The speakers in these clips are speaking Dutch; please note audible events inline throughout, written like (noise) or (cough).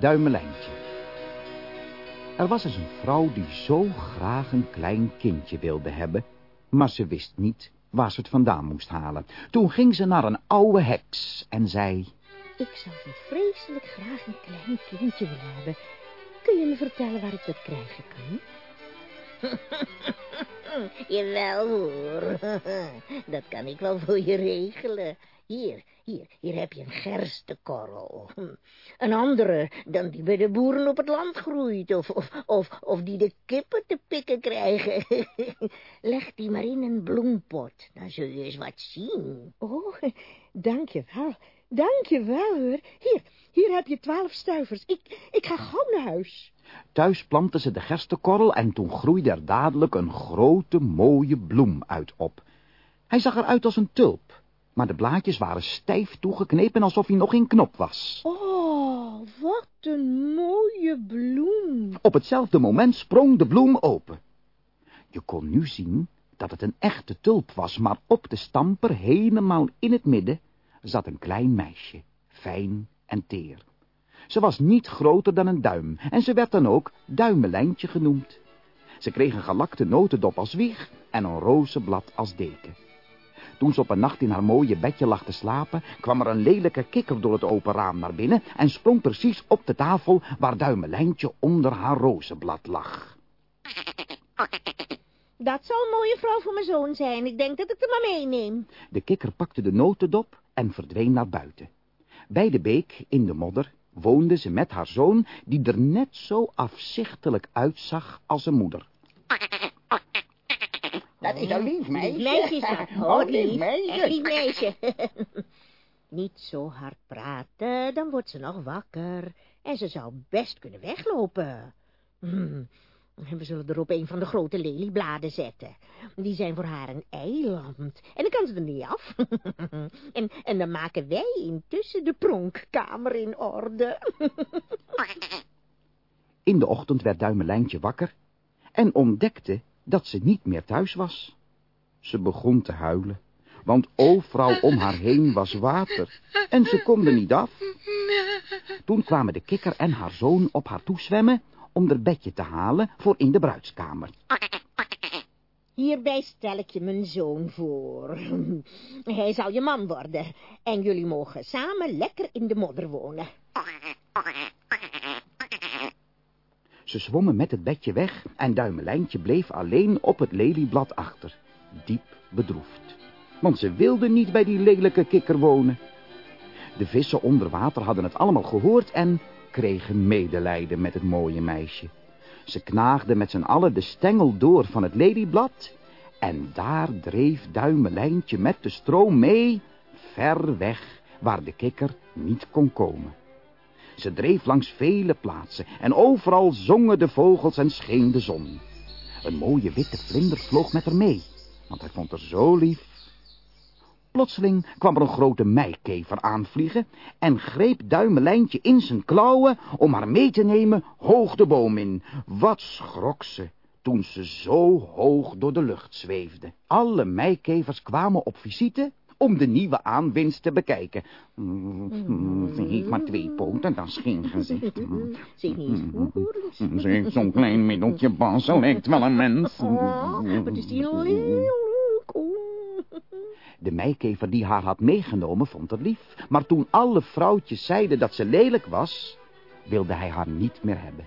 Duimelijntje. Er was eens een vrouw die zo graag een klein kindje wilde hebben, maar ze wist niet waar ze het vandaan moest halen. Toen ging ze naar een oude heks en zei... Ik zou zo vreselijk graag een klein kindje willen hebben. Kun je me vertellen waar ik dat krijgen kan? (laughs) Jawel hoor, (laughs) dat kan ik wel voor je regelen. Hier, hier, hier heb je een gerstekorrel. Een andere dan die bij de boeren op het land groeit, of, of, of, of die de kippen te pikken krijgen. (laughs) Leg die maar in een bloempot, dan zul je eens wat zien. Oh, dank je wel, dank je wel hoor. Hier, hier heb je twaalf stuivers. Ik, ik ga gauw naar huis. Thuis plantte ze de gerstekorrel en toen groeide er dadelijk een grote, mooie bloem uit op. Hij zag eruit als een tulp, maar de blaadjes waren stijf toegeknepen alsof hij nog in knop was. Oh, wat een mooie bloem. Op hetzelfde moment sprong de bloem open. Je kon nu zien dat het een echte tulp was, maar op de stamper, helemaal in het midden, zat een klein meisje, fijn en teer. Ze was niet groter dan een duim en ze werd dan ook Duimelijntje genoemd. Ze kreeg een gelakte notendop als wieg en een rozenblad als deken. Toen ze op een nacht in haar mooie bedje lag te slapen, kwam er een lelijke kikker door het open raam naar binnen en sprong precies op de tafel waar Duimelijntje onder haar rozenblad lag. (laughs) Dat zal een mooie vrouw voor mijn zoon zijn. Ik denk dat ik hem maar meeneem. De kikker pakte de notendop en verdween naar buiten. Bij de beek, in de modder, woonde ze met haar zoon, die er net zo afzichtelijk uitzag als zijn moeder. Dat is een lief meisje. Meisje is dat. (laughs) Oh, Oh, lief lief. meisje. Echt lief meisje. (laughs) Niet zo hard praten, dan wordt ze nog wakker. En ze zou best kunnen weglopen. Hmm. We zullen er op een van de grote leliebladen zetten. Die zijn voor haar een eiland. En dan kan ze er niet af. (laughs) en, en dan maken wij intussen de pronkkamer in orde. In de ochtend werd Duimelijntje wakker en ontdekte dat ze niet meer thuis was. Ze begon te huilen, want overal om haar heen was water en ze kon er niet af. Toen kwamen de kikker en haar zoon op haar toezwemmen om haar bedje te halen voor in de bruidskamer. Hierbij stel ik je mijn zoon voor. Hij zal je man worden. En jullie mogen samen lekker in de modder wonen. Ze zwommen met het bedje weg en Duimelijntje bleef alleen op het lelieblad achter, diep bedroefd. Want ze wilde niet bij die lelijke kikker wonen. De vissen onder water hadden het allemaal gehoord en kregen medelijden met het mooie meisje. Ze knaagden met z'n allen de stengel door van het lelieblad en daar dreef Duimelijntje met de stroom mee, ver weg, waar de kikker niet kon komen. Ze dreef langs vele plaatsen en overal zongen de vogels en scheen de zon. Een mooie witte vlinder vloog met haar mee, want hij vond haar zo lief. Plotseling kwam er een grote meikever aanvliegen en greep Duimelijntje in zijn klauwen om haar mee te nemen hoog de boom in. Wat schrok ze toen ze zo hoog door de lucht zweefde. Alle meikevers kwamen op visite om de nieuwe aanwinst te bekijken. Mm, Ze heeft maar twee poten, dat is geen gezicht. (laughs) Mm, Ze is niet eens Ze heeft zo'n klein middeltje ze lijkt wel een mens. Oh, wat is die heel leuk. Oh. De meikever die haar had meegenomen vond het lief. Maar toen alle vrouwtjes zeiden dat ze lelijk was, wilde hij haar niet meer hebben.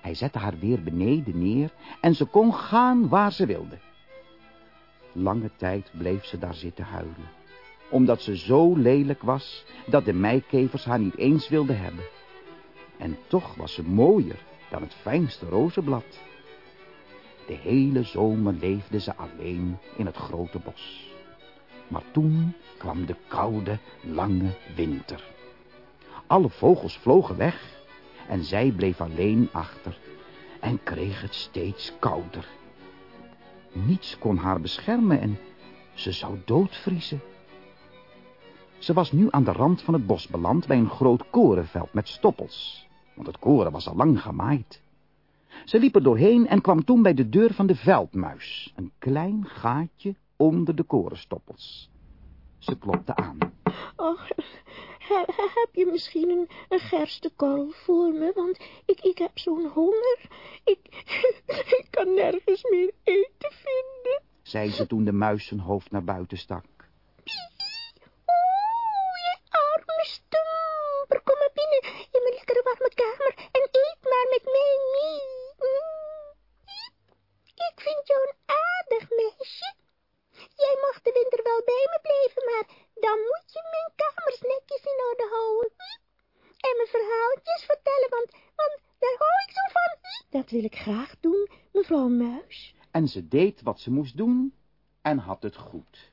Hij zette haar weer beneden neer en ze kon gaan waar ze wilde. Lange tijd bleef ze daar zitten huilen, omdat ze zo lelijk was dat de meikevers haar niet eens wilden hebben. En toch was ze mooier dan het fijnste rozenblad. De hele zomer leefde ze alleen in het grote bos. Maar toen kwam de koude, lange winter. Alle vogels vlogen weg en zij bleef alleen achter en kreeg het steeds kouder. Niets kon haar beschermen en ze zou doodvriezen. Ze was nu aan de rand van het bos beland bij een groot korenveld met stoppels, want het koren was al lang gemaaid. Ze liep er doorheen en kwam toen bij de deur van de veldmuis, een klein gaatje onder de korenstoppels. Ze klopte aan. Oh, heb je misschien een, een gerstekorrel voor me? Want ik, ik heb zo'n honger. Ik, (laughs) ik kan nergens meer eten vinden. Zei ze toen de muis zijn hoofd naar buiten stak. Oeh, je arme stumper. Kom maar binnen in mijn lekkere warme kamer en eet maar met mij mee. Mm. Ik vind jou een aardig meisje. Jij mag de winter wel bij me blijven, maar dan moet je mijn kamers netjes in orde houden. En mijn verhaaltjes vertellen, want, want daar hou ik zo van. Dat wil ik graag doen, mevrouw Muis. En ze deed wat ze moest doen en had het goed.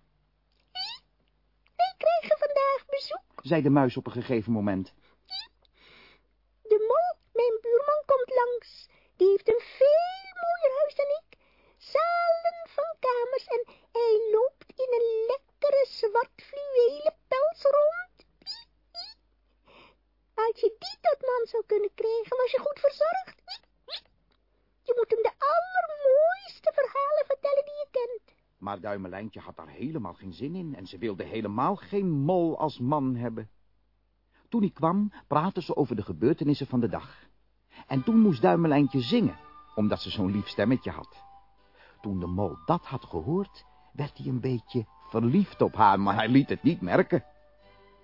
Wij krijgen vandaag bezoek. zei de muis op een gegeven moment. De mol, mijn buurman, komt langs. Die heeft een veel mooier huis dan ik. Zalen van kamers en hij loopt in een lekkere zwart fluwelen pels rond. Als je die tot man zou kunnen krijgen, was je goed verzorgd. Je moet hem de allermooiste verhalen vertellen die je kent. Maar Duimelijntje had daar helemaal geen zin in en ze wilde helemaal geen mol als man hebben. Toen hij kwam, praatten ze over de gebeurtenissen van de dag. En toen moest Duimelijntje zingen, omdat ze zo'n lief stemmetje had. Toen de mol dat had gehoord, werd hij een beetje verliefd op haar, maar hij liet het niet merken.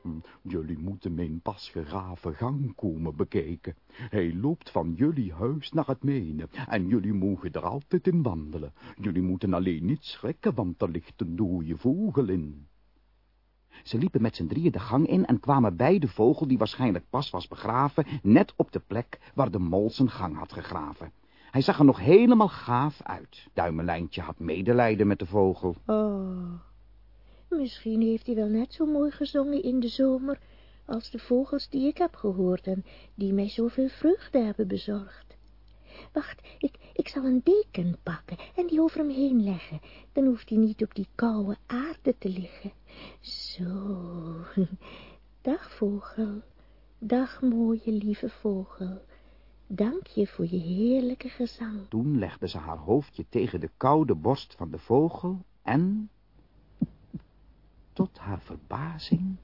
Hm, Jullie moeten mijn pas gegraven gang komen bekijken. Hij loopt van jullie huis naar het mijne en jullie mogen er altijd in wandelen. Jullie moeten alleen niet schrikken, want er ligt een dode vogel in. Ze liepen met z'n drieën de gang in en kwamen bij de vogel die waarschijnlijk pas was begraven, net op de plek waar de mol zijn gang had gegraven. Hij zag er nog helemaal gaaf uit. Duimelijntje had medelijden met de vogel. Oh, misschien heeft hij wel net zo mooi gezongen in de zomer als de vogels die ik heb gehoord en die mij zoveel vreugde hebben bezorgd. Wacht, ik, ik zal een deken pakken en die over hem heen leggen. Dan hoeft hij niet op die koude aarde te liggen. Zo, (laughs) dag vogel, dag mooie lieve vogel. Dank je voor je heerlijke gezang. Toen legde ze haar hoofdje tegen de koude borst van de vogel en... Tot haar verbazing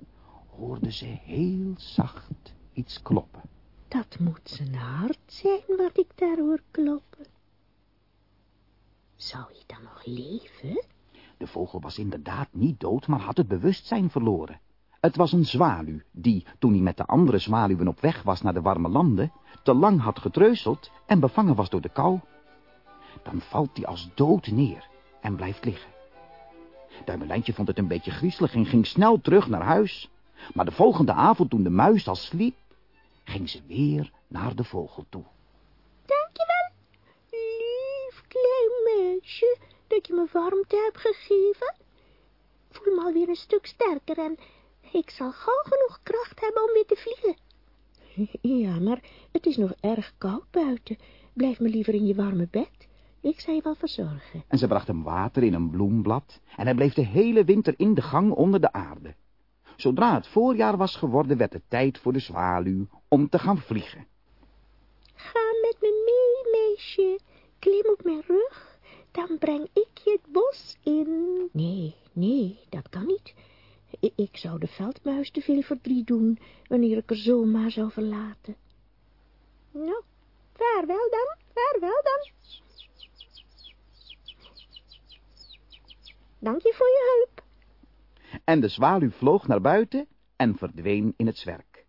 hoorde ze heel zacht iets kloppen. Dat moet zijn hart zijn wat ik daar hoor kloppen. Zou hij dan nog leven? De vogel was inderdaad niet dood, maar had het bewustzijn verloren. Het was een zwaluw die, toen hij met de andere zwaluwen op weg was naar de warme landen, te lang had getreuzeld en bevangen was door de kou. Dan valt hij als dood neer en blijft liggen. Duimelijntje vond het een beetje griezelig en ging snel terug naar huis. Maar de volgende avond, toen de muis al sliep, ging ze weer naar de vogel toe. Dankjewel, lief klein meisje, dat je me warmte hebt gegeven. Voel me alweer een stuk sterker en ik zal gauw genoeg kracht hebben om weer te vliegen. (laughs) Ja, maar het is nog erg koud buiten. Blijf me liever in je warme bed. Ik zal je wel verzorgen. En ze bracht hem water in een bloemblad en hij bleef de hele winter in de gang onder de aarde. Zodra het voorjaar was geworden, werd het tijd voor de zwaluw om te gaan vliegen. Ga met me mee, meisje. Klim op mijn rug, dan breng ik je het bos in. Nee, nee, dat kan niet. Ik zou de veldmuis te veel verdriet doen, wanneer ik er zomaar zou verlaten. Nou, vaarwel dan, vaarwel dan. Dank je voor je hulp. En de zwaluw vloog naar buiten en verdween in het zwerk.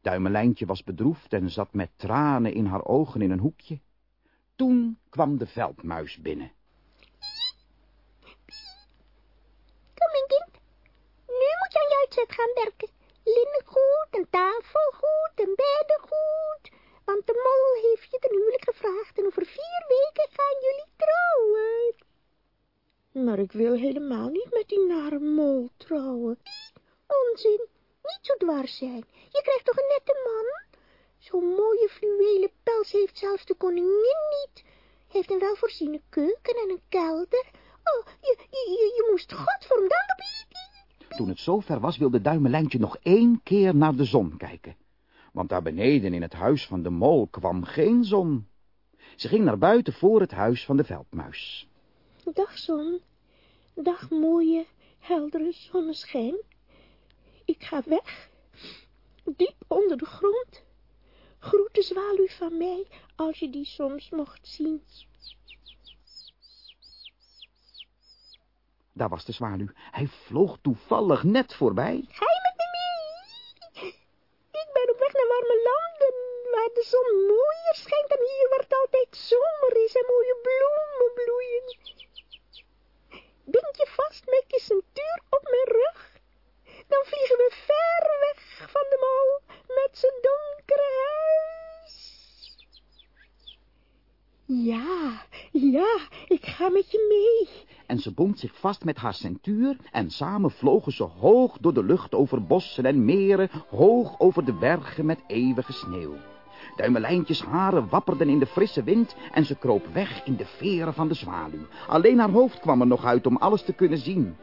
Duimelijntje was bedroefd en zat met tranen in haar ogen in een hoekje. Toen kwam de veldmuis binnen. Kom, mijn kind. Nu moet je aan je uitzet gaan werken. Linnengoed en tafelgoed en beddengoed. Want de mol heeft je ten huwelijk gevraagd en over vier weken gaan jullie trouwen. Maar ik wil helemaal niet met die nare mol trouwen. Onzin, niet zo dwars zijn. Je krijgt toch een nette man? Zo'n mooie fluwelen pels heeft zelfs de koningin niet. Heeft een welvoorziene keuken en een kelder. Oh, je, je, je, moest God voor hem danken. Toen het zover was, wilde Duimelijntje nog één keer naar de zon kijken. Want daar beneden in het huis van de mol kwam geen zon. Ze ging naar buiten voor het huis van de veldmuis. Dag zon, dag mooie, heldere zonneschijn. Ik ga weg. diep onder de grond. Groet de zwaluw van mij, als je die soms mocht zien. Daar was de zwaluw. Hij vloog toevallig net voorbij. Je met me mee? Ik ben op weg naar warme landen, waar de zon mooier schijnt dan hier, waar het altijd zomer is en mooie bloemen bloeien. Bind je vast met je centuur op mijn rug. Dan vliegen we ver weg van de mol met zijn donkere huis. Ja, ja, ik ga met je mee. En ze bond zich vast met haar centuur en samen vlogen ze hoog door de lucht over bossen en meren, hoog over de bergen met eeuwige sneeuw. Duimelijntjes haren wapperden in de frisse wind en ze kroop weg in de veren van de zwaluw. Alleen haar hoofd kwam er nog uit om alles te kunnen zien.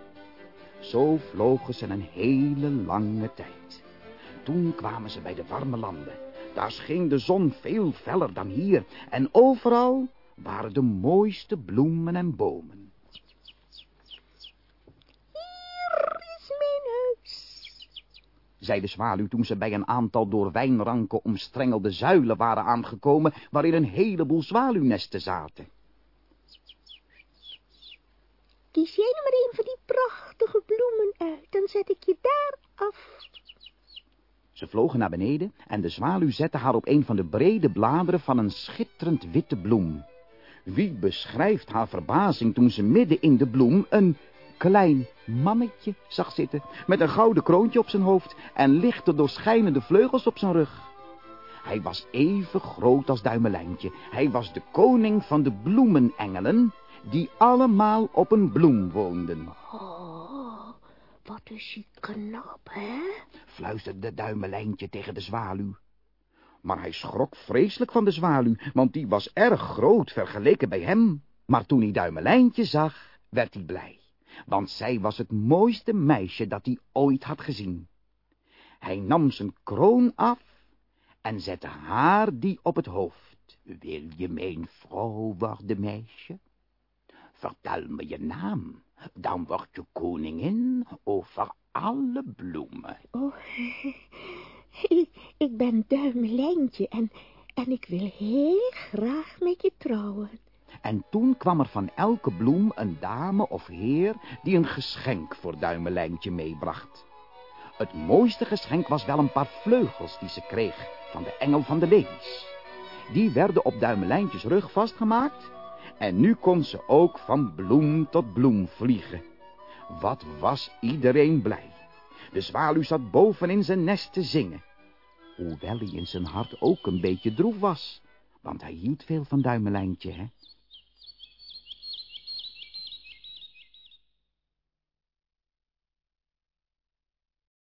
Zo vlogen ze een hele lange tijd. Toen kwamen ze bij de warme landen. Daar scheen de zon veel feller dan hier en overal waren de mooiste bloemen en bomen. Zei de zwaluw toen ze bij een aantal door wijnranken omstrengelde zuilen waren aangekomen, waarin een heleboel zwaluwnesten zaten. Kies jij maar een van die prachtige bloemen uit, dan zet ik je daar af. Ze vlogen naar beneden en de zwaluw zette haar op een van de brede bladeren van een schitterend witte bloem. Wie beschrijft haar verbazing toen ze midden in de bloem een klein mannetje zag zitten, met een gouden kroontje op zijn hoofd en lichte doorschijnende vleugels op zijn rug. Hij was even groot als Duimelijntje. Hij was de koning van de bloemenengelen, die allemaal op een bloem woonden. Oh, wat is hij knap, hè? fluisterde Duimelijntje tegen de zwaluw. Maar hij schrok vreselijk van de zwaluw, want die was erg groot vergeleken bij hem. Maar toen hij Duimelijntje zag, werd hij blij want zij was het mooiste meisje dat hij ooit had gezien. Hij nam zijn kroon af en zette haar die op het hoofd. Wil je mijn vrouw worden, meisje? Vertel me je naam, dan word je koningin over alle bloemen. Oh, (laughs) ik ben Duimelijntje en, en ik wil heel graag met je trouwen. En toen kwam er van elke bloem een dame of heer die een geschenk voor Duimelijntje meebracht. Het mooiste geschenk was wel een paar vleugels die ze kreeg van de engel van de lelies. Die werden op Duimelijntjes rug vastgemaakt en nu kon ze ook van bloem tot bloem vliegen. Wat was iedereen blij. De zwaluw zat boven in zijn nest te zingen. Hoewel hij in zijn hart ook een beetje droef was, want hij hield veel van Duimelijntje, hè.